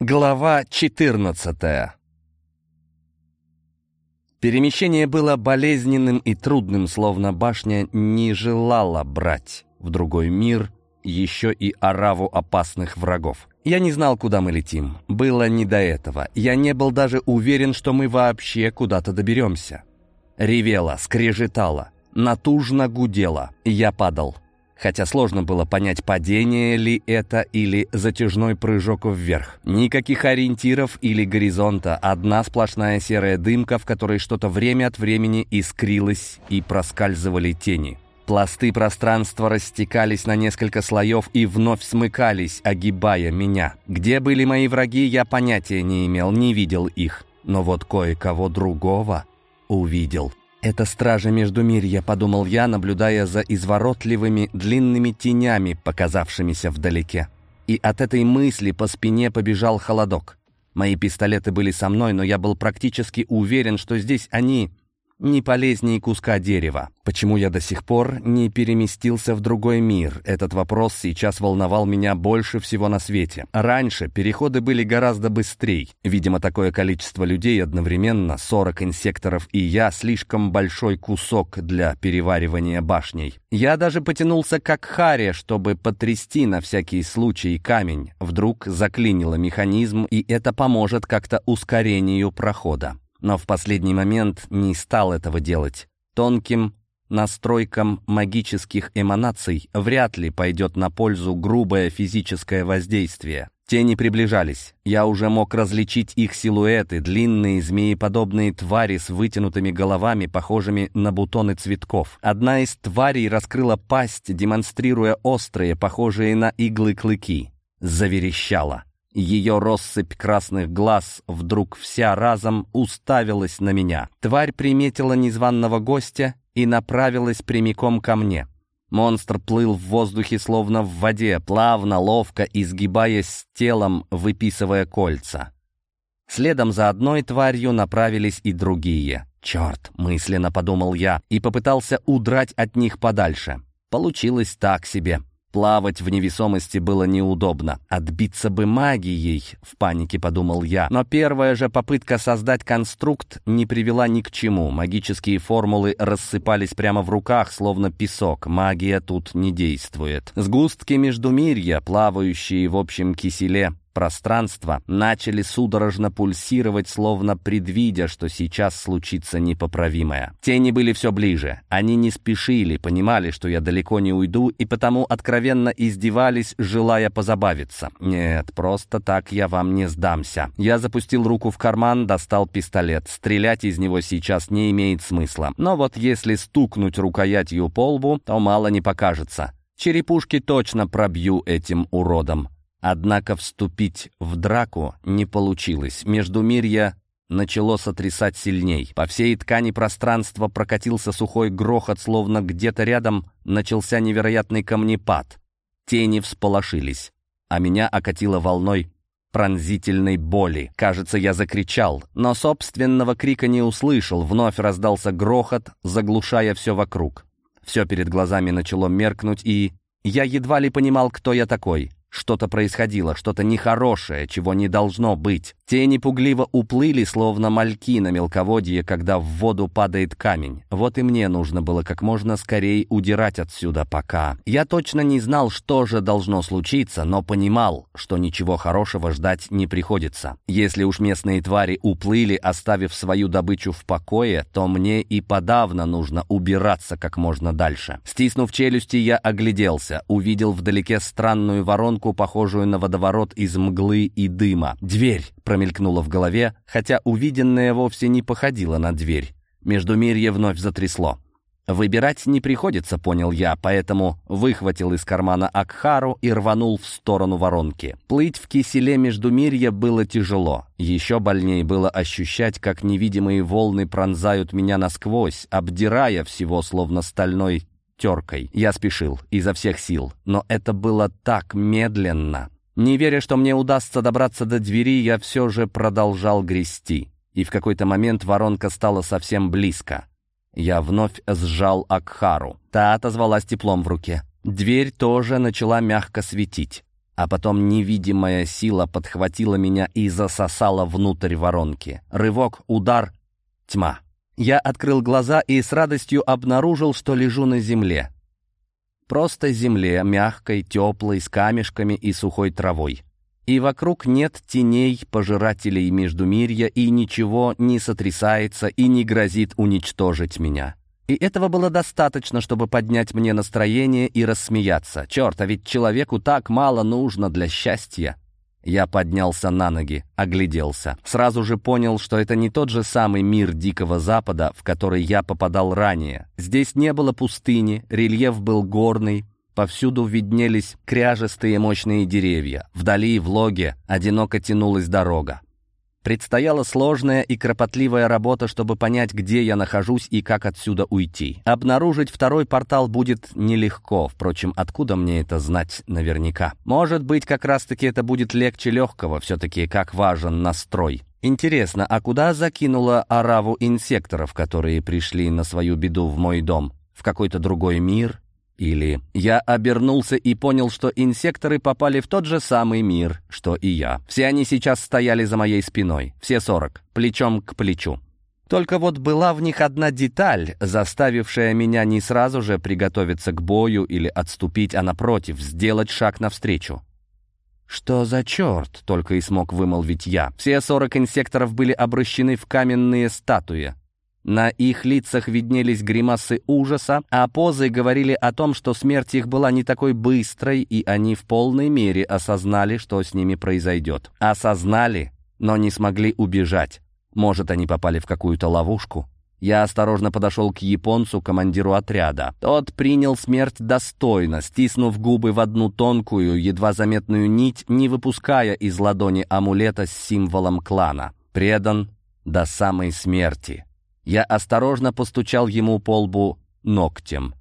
Глава 14 Перемещение было болезненным и трудным, словно башня не желала брать в другой мир еще и ораву опасных врагов. Я не знал, куда мы летим. Было не до этого. Я не был даже уверен, что мы вообще куда-то доберемся. Ревела, скрежетала, натужно гудела. Я падал хотя сложно было понять, падение ли это или затяжной прыжок вверх. Никаких ориентиров или горизонта, одна сплошная серая дымка, в которой что-то время от времени искрилось и проскальзывали тени. Пласты пространства растекались на несколько слоев и вновь смыкались, огибая меня. Где были мои враги, я понятия не имел, не видел их. Но вот кое-кого другого увидел. «Это стражи Междумирья», — подумал я, наблюдая за изворотливыми длинными тенями, показавшимися вдалеке. И от этой мысли по спине побежал холодок. Мои пистолеты были со мной, но я был практически уверен, что здесь они не полезнее куска дерева. Почему я до сих пор не переместился в другой мир? Этот вопрос сейчас волновал меня больше всего на свете. Раньше переходы были гораздо быстрее. Видимо, такое количество людей одновременно, 40 инсекторов и я, слишком большой кусок для переваривания башней. Я даже потянулся как Харе, чтобы потрясти на всякий случай камень. Вдруг заклинило механизм, и это поможет как-то ускорению прохода но в последний момент не стал этого делать. Тонким настройкам магических эманаций вряд ли пойдет на пользу грубое физическое воздействие. Тени приближались. Я уже мог различить их силуэты, длинные змееподобные твари с вытянутыми головами, похожими на бутоны цветков. Одна из тварей раскрыла пасть, демонстрируя острые, похожие на иглы клыки. Заверещала. Ее россыпь красных глаз вдруг вся разом уставилась на меня. Тварь приметила незваного гостя и направилась прямиком ко мне. Монстр плыл в воздухе, словно в воде, плавно, ловко, изгибаясь телом, выписывая кольца. Следом за одной тварью направились и другие. «Черт!» — мысленно подумал я и попытался удрать от них подальше. Получилось так себе. Плавать в невесомости было неудобно. Отбиться бы магией, в панике подумал я. Но первая же попытка создать конструкт не привела ни к чему. Магические формулы рассыпались прямо в руках, словно песок. Магия тут не действует. Сгустки междумирья, плавающие в общем киселе, пространства начали судорожно пульсировать, словно предвидя, что сейчас случится непоправимое. Тени были все ближе. Они не спешили, понимали, что я далеко не уйду, и потому откровенно издевались, желая позабавиться. Нет, просто так я вам не сдамся. Я запустил руку в карман, достал пистолет. Стрелять из него сейчас не имеет смысла. Но вот если стукнуть рукоятью по лбу, то мало не покажется. Черепушки точно пробью этим уродом. Однако вступить в драку не получилось. Междумирье начало сотрясать сильней. По всей ткани пространства прокатился сухой грохот, словно где-то рядом начался невероятный камнепад. Тени всполошились, а меня окатило волной пронзительной боли. Кажется, я закричал, но собственного крика не услышал. Вновь раздался грохот, заглушая все вокруг. Все перед глазами начало меркнуть, и я едва ли понимал, кто я такой. Что-то происходило, что-то нехорошее, чего не должно быть. Тени пугливо уплыли, словно мальки на мелководье, когда в воду падает камень. Вот и мне нужно было как можно скорее удирать отсюда пока. Я точно не знал, что же должно случиться, но понимал, что ничего хорошего ждать не приходится. Если уж местные твари уплыли, оставив свою добычу в покое, то мне и подавно нужно убираться как можно дальше. Стиснув челюсти, я огляделся, увидел вдалеке странную воронку, воронку, похожую на водоворот из мглы и дыма. «Дверь!» — промелькнула в голове, хотя увиденное вовсе не походило на дверь. Междумирье вновь затрясло. Выбирать не приходится, понял я, поэтому выхватил из кармана Акхару и рванул в сторону воронки. Плыть в киселе Междумирья было тяжело. Еще больнее было ощущать, как невидимые волны пронзают меня насквозь, обдирая всего, словно стальной теркой. Я спешил, изо всех сил, но это было так медленно. Не веря, что мне удастся добраться до двери, я все же продолжал грести. И в какой-то момент воронка стала совсем близко. Я вновь сжал Акхару. Та отозвалась теплом в руке. Дверь тоже начала мягко светить. а потом невидимая сила подхватила меня и засосала внутрь воронки. Рывок, удар, тьма. Я открыл глаза и с радостью обнаружил, что лежу на земле. Просто земле, мягкой, теплой, с камешками и сухой травой. И вокруг нет теней пожирателей Междумирья, и ничего не сотрясается и не грозит уничтожить меня. И этого было достаточно, чтобы поднять мне настроение и рассмеяться. Черт, а ведь человеку так мало нужно для счастья. Я поднялся на ноги, огляделся. Сразу же понял, что это не тот же самый мир Дикого Запада, в который я попадал ранее. Здесь не было пустыни, рельеф был горный, повсюду виднелись кряжестые мощные деревья. Вдали, в логе, одиноко тянулась дорога. Предстояла сложная и кропотливая работа, чтобы понять, где я нахожусь и как отсюда уйти. Обнаружить второй портал будет нелегко, впрочем, откуда мне это знать наверняка? Может быть, как раз-таки это будет легче легкого, все-таки как важен настрой. Интересно, а куда закинула ораву инсекторов, которые пришли на свою беду в мой дом? В какой-то другой мир? Или я обернулся и понял, что инсекторы попали в тот же самый мир, что и я. Все они сейчас стояли за моей спиной, все сорок, плечом к плечу. Только вот была в них одна деталь, заставившая меня не сразу же приготовиться к бою или отступить, а напротив, сделать шаг навстречу. «Что за черт?» — только и смог вымолвить я. Все сорок инсекторов были обращены в каменные статуи. На их лицах виднелись гримасы ужаса, а позы говорили о том, что смерть их была не такой быстрой, и они в полной мере осознали, что с ними произойдет. Осознали, но не смогли убежать. Может, они попали в какую-то ловушку? Я осторожно подошел к японцу, командиру отряда. Тот принял смерть достойно, стиснув губы в одну тонкую, едва заметную нить, не выпуская из ладони амулета с символом клана. Предан до самой смерти. Я осторожно постучал ему по лбу ногтем.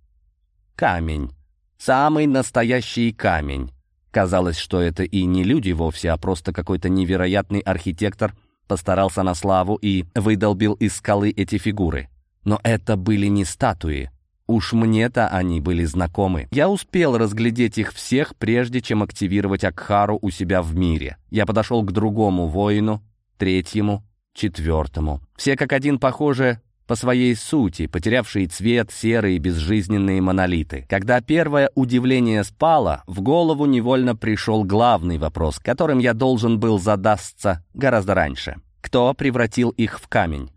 Камень. Самый настоящий камень. Казалось, что это и не люди вовсе, а просто какой-то невероятный архитектор постарался на славу и выдолбил из скалы эти фигуры. Но это были не статуи. Уж мне-то они были знакомы. Я успел разглядеть их всех, прежде чем активировать Акхару у себя в мире. Я подошел к другому воину, третьему, четвертому. Все как один похожи по своей сути, потерявшие цвет, серые безжизненные монолиты. Когда первое удивление спало, в голову невольно пришел главный вопрос, которым я должен был задастся гораздо раньше. Кто превратил их в камень?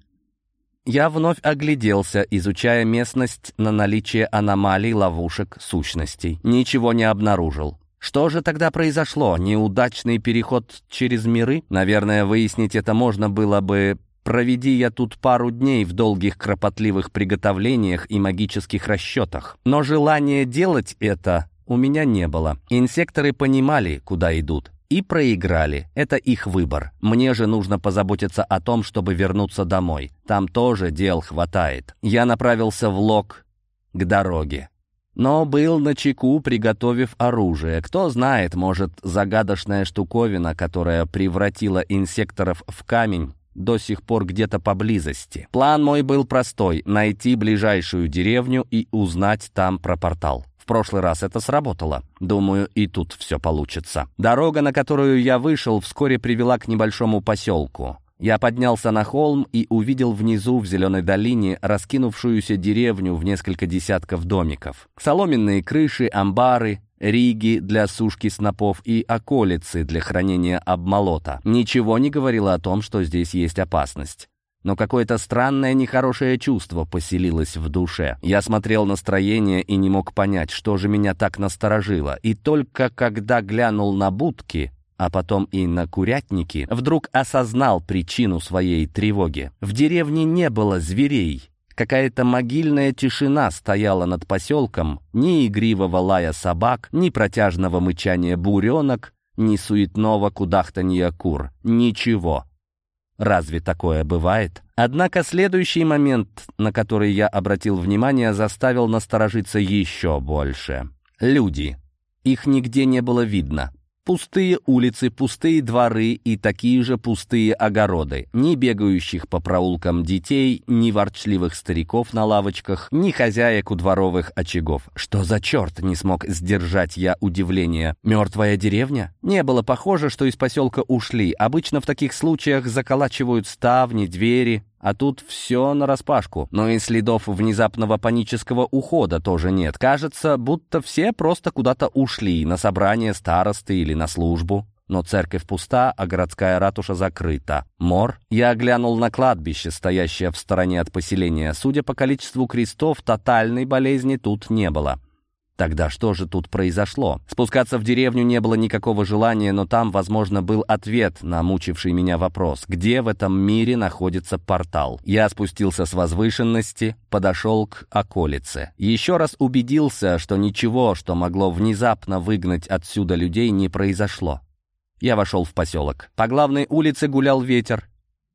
Я вновь огляделся, изучая местность на наличие аномалий, ловушек, сущностей. Ничего не обнаружил. Что же тогда произошло? Неудачный переход через миры? Наверное, выяснить это можно было бы, проведи я тут пару дней в долгих кропотливых приготовлениях и магических расчетах. Но желания делать это у меня не было. Инсекторы понимали, куда идут. И проиграли. Это их выбор. Мне же нужно позаботиться о том, чтобы вернуться домой. Там тоже дел хватает. Я направился в лог к дороге но был на чеку, приготовив оружие. Кто знает, может, загадочная штуковина, которая превратила инсекторов в камень, до сих пор где-то поблизости. План мой был простой — найти ближайшую деревню и узнать там про портал. В прошлый раз это сработало. Думаю, и тут все получится. Дорога, на которую я вышел, вскоре привела к небольшому поселку. Я поднялся на холм и увидел внизу, в зеленой долине, раскинувшуюся деревню в несколько десятков домиков. Соломенные крыши, амбары, риги для сушки снопов и околицы для хранения обмолота. Ничего не говорило о том, что здесь есть опасность. Но какое-то странное нехорошее чувство поселилось в душе. Я смотрел на строение и не мог понять, что же меня так насторожило. И только когда глянул на будки, а потом и на курятники, вдруг осознал причину своей тревоги. В деревне не было зверей. Какая-то могильная тишина стояла над поселком, ни игривого лая собак, ни протяжного мычания буренок, ни суетного кудахтанья кур. Ничего. Разве такое бывает? Однако следующий момент, на который я обратил внимание, заставил насторожиться еще больше. Люди. Их нигде не было видно. Пустые улицы, пустые дворы и такие же пустые огороды. Ни бегающих по проулкам детей, ни ворчливых стариков на лавочках, ни хозяек у дворовых очагов. Что за черт, не смог сдержать я удивление. Мертвая деревня? Не было похоже, что из поселка ушли. Обычно в таких случаях заколачивают ставни, двери, а тут все нараспашку. Но и следов внезапного панического ухода тоже нет. Кажется, будто все просто куда-то ушли, на собрание старосты или на службу. Но церковь пуста, а городская ратуша закрыта. Мор? Я глянул на кладбище, стоящее в стороне от поселения. Судя по количеству крестов, тотальной болезни тут не было. Тогда что же тут произошло? Спускаться в деревню не было никакого желания, но там, возможно, был ответ на мучивший меня вопрос. Где в этом мире находится портал? Я спустился с возвышенности, подошел к околице. Еще раз убедился, что ничего, что могло внезапно выгнать отсюда людей, не произошло. Я вошел в поселок. По главной улице гулял ветер.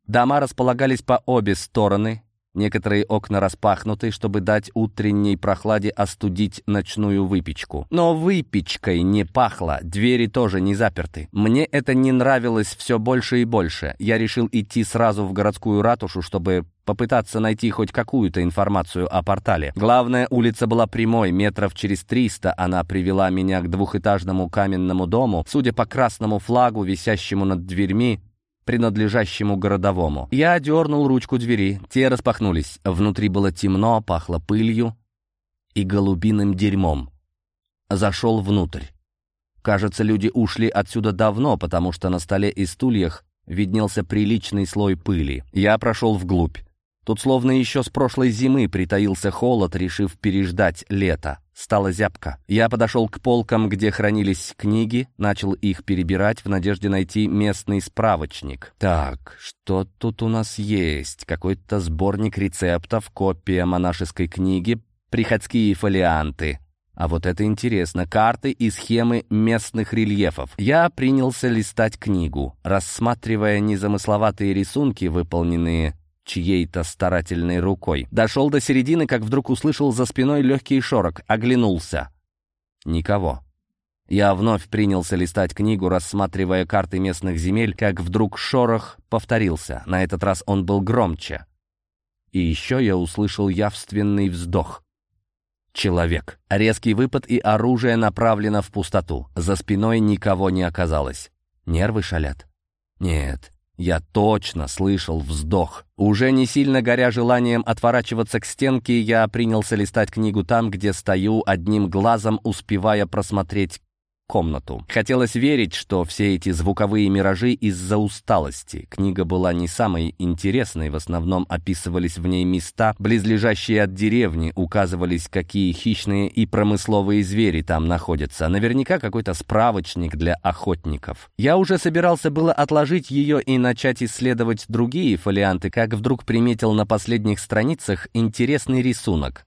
Дома располагались по обе стороны, Некоторые окна распахнуты, чтобы дать утренней прохладе остудить ночную выпечку. Но выпечкой не пахло, двери тоже не заперты. Мне это не нравилось все больше и больше. Я решил идти сразу в городскую ратушу, чтобы попытаться найти хоть какую-то информацию о портале. Главная улица была прямой, метров через триста она привела меня к двухэтажному каменному дому. Судя по красному флагу, висящему над дверьми, принадлежащему городовому. Я дернул ручку двери, те распахнулись. Внутри было темно, пахло пылью и голубиным дерьмом. Зашел внутрь. Кажется, люди ушли отсюда давно, потому что на столе и стульях виднелся приличный слой пыли. Я прошел вглубь. Тут словно еще с прошлой зимы притаился холод, решив переждать лето. Стало зябко. Я подошел к полкам, где хранились книги, начал их перебирать в надежде найти местный справочник. Так, что тут у нас есть? Какой-то сборник рецептов, копия монашеской книги, приходские фолианты. А вот это интересно. Карты и схемы местных рельефов. Я принялся листать книгу, рассматривая незамысловатые рисунки, выполненные чьей-то старательной рукой. Дошел до середины, как вдруг услышал за спиной легкий шорох, оглянулся. Никого. Я вновь принялся листать книгу, рассматривая карты местных земель, как вдруг шорох повторился. На этот раз он был громче. И еще я услышал явственный вздох. Человек. Резкий выпад и оружие направлено в пустоту. За спиной никого не оказалось. Нервы шалят? Нет, я точно слышал вздох. Уже не сильно горя желанием отворачиваться к стенке, я принялся листать книгу там, где стою, одним глазом успевая просмотреть комнату. Хотелось верить, что все эти звуковые миражи из-за усталости. Книга была не самой интересной, в основном описывались в ней места, близлежащие от деревни, указывались, какие хищные и промысловые звери там находятся. Наверняка какой-то справочник для охотников. Я уже собирался было отложить ее и начать исследовать другие фолианты, как вдруг приметил на последних страницах интересный рисунок.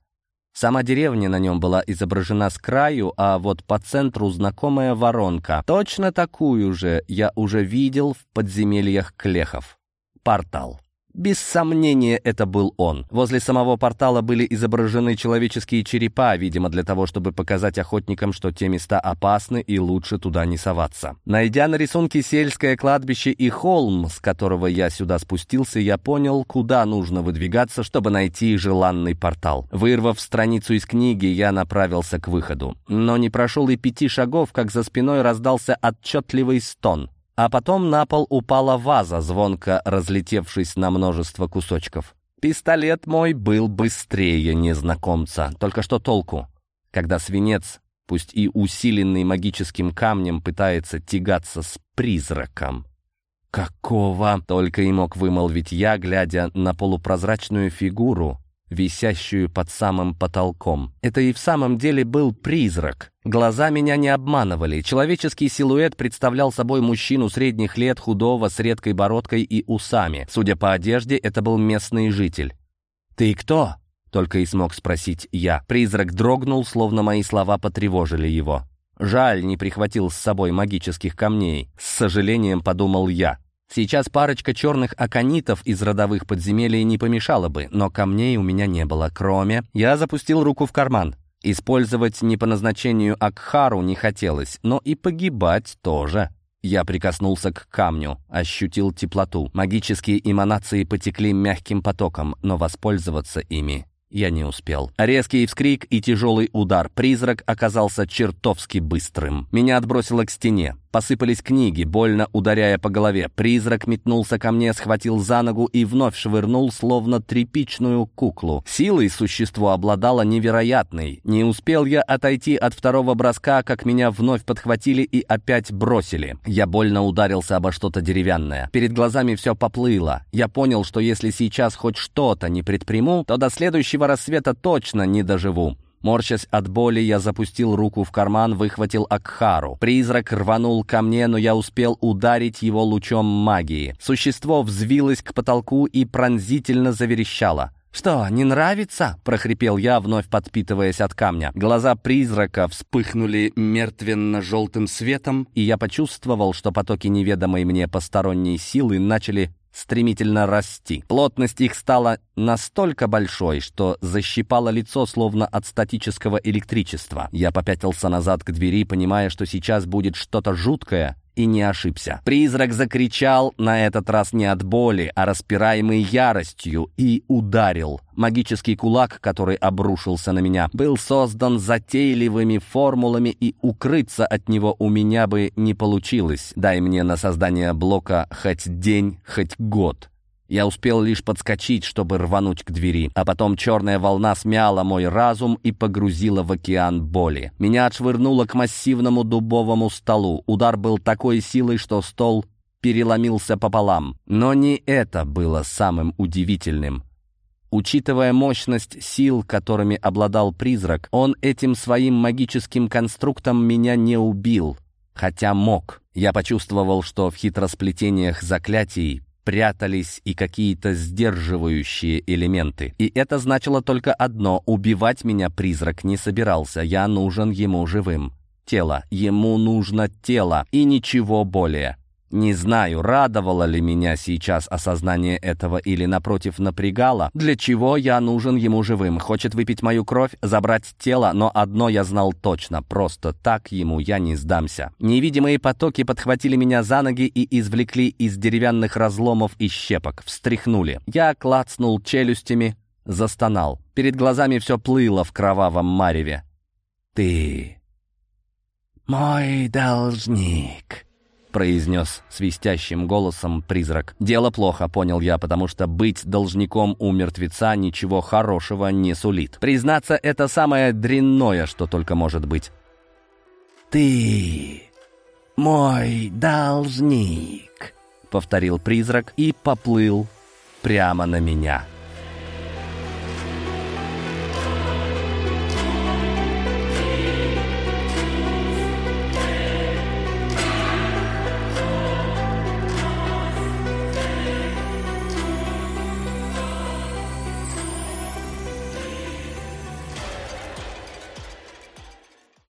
Сама деревня на нем была изображена с краю, а вот по центру знакомая воронка. Точно такую же я уже видел в подземельях Клехов. Портал. Без сомнения, это был он. Возле самого портала были изображены человеческие черепа, видимо, для того, чтобы показать охотникам, что те места опасны и лучше туда не соваться. Найдя на рисунке сельское кладбище и холм, с которого я сюда спустился, я понял, куда нужно выдвигаться, чтобы найти желанный портал. Вырвав страницу из книги, я направился к выходу. Но не прошел и пяти шагов, как за спиной раздался отчетливый стон. А потом на пол упала ваза, звонко разлетевшись на множество кусочков. Пистолет мой был быстрее незнакомца. Только что толку, когда свинец, пусть и усиленный магическим камнем, пытается тягаться с призраком. «Какого?» — только и мог вымолвить я, глядя на полупрозрачную фигуру, висящую под самым потолком. Это и в самом деле был призрак. Глаза меня не обманывали. Человеческий силуэт представлял собой мужчину средних лет, худого, с редкой бородкой и усами. Судя по одежде, это был местный житель. «Ты кто?» — только и смог спросить я. Призрак дрогнул, словно мои слова потревожили его. Жаль, не прихватил с собой магических камней. С сожалением подумал я. Сейчас парочка черных аконитов из родовых подземелий не помешала бы, но камней у меня не было, кроме... Я запустил руку в карман. Использовать не по назначению Акхару не хотелось, но и погибать тоже. Я прикоснулся к камню, ощутил теплоту. Магические эманации потекли мягким потоком, но воспользоваться ими я не успел. Резкий вскрик и тяжелый удар. Призрак оказался чертовски быстрым. Меня отбросило к стене. Посыпались книги, больно ударяя по голове. Призрак метнулся ко мне, схватил за ногу и вновь швырнул, словно тряпичную куклу. Силой существо обладало невероятной. Не успел я отойти от второго броска, как меня вновь подхватили и опять бросили. Я больно ударился обо что-то деревянное. Перед глазами все поплыло. Я понял, что если сейчас хоть что-то не предприму, то до следующего рассвета точно не доживу. Морщась от боли, я запустил руку в карман, выхватил Акхару. Призрак рванул ко мне, но я успел ударить его лучом магии. Существо взвилось к потолку и пронзительно заверещало. «Что, не нравится?» — прохрипел я, вновь подпитываясь от камня. Глаза призрака вспыхнули мертвенно-желтым светом, и я почувствовал, что потоки неведомой мне посторонней силы начали стремительно расти. Плотность их стала настолько большой, что защипало лицо словно от статического электричества. Я попятился назад к двери, понимая, что сейчас будет что-то жуткое, и не ошибся. Призрак закричал, на этот раз не от боли, а распираемый яростью, и ударил. Магический кулак, который обрушился на меня, был создан затейливыми формулами, и укрыться от него у меня бы не получилось. Дай мне на создание блока хоть день, хоть год. Я успел лишь подскочить, чтобы рвануть к двери, а потом черная волна смяла мой разум и погрузила в океан боли. Меня отшвырнуло к массивному дубовому столу. Удар был такой силой, что стол переломился пополам. Но не это было самым удивительным. Учитывая мощность сил, которыми обладал призрак, он этим своим магическим конструктом меня не убил, хотя мог. Я почувствовал, что в хитросплетениях заклятий прятались и какие-то сдерживающие элементы. И это значило только одно — убивать меня призрак не собирался, я нужен ему живым. Тело, ему нужно тело и ничего более. Не знаю, радовало ли меня сейчас осознание этого или, напротив, напрягало, для чего я нужен ему живым. Хочет выпить мою кровь, забрать тело, но одно я знал точно, просто так ему я не сдамся. Невидимые потоки подхватили меня за ноги и извлекли из деревянных разломов и щепок, встряхнули. Я клацнул челюстями, застонал. Перед глазами все плыло в кровавом мареве. «Ты мой должник», — произнес свистящим голосом призрак. «Дело плохо», — понял я, потому что быть должником у мертвеца ничего хорошего не сулит. Признаться, это самое дрянное, что только может быть. «Ты мой должник», — повторил призрак и поплыл прямо на меня.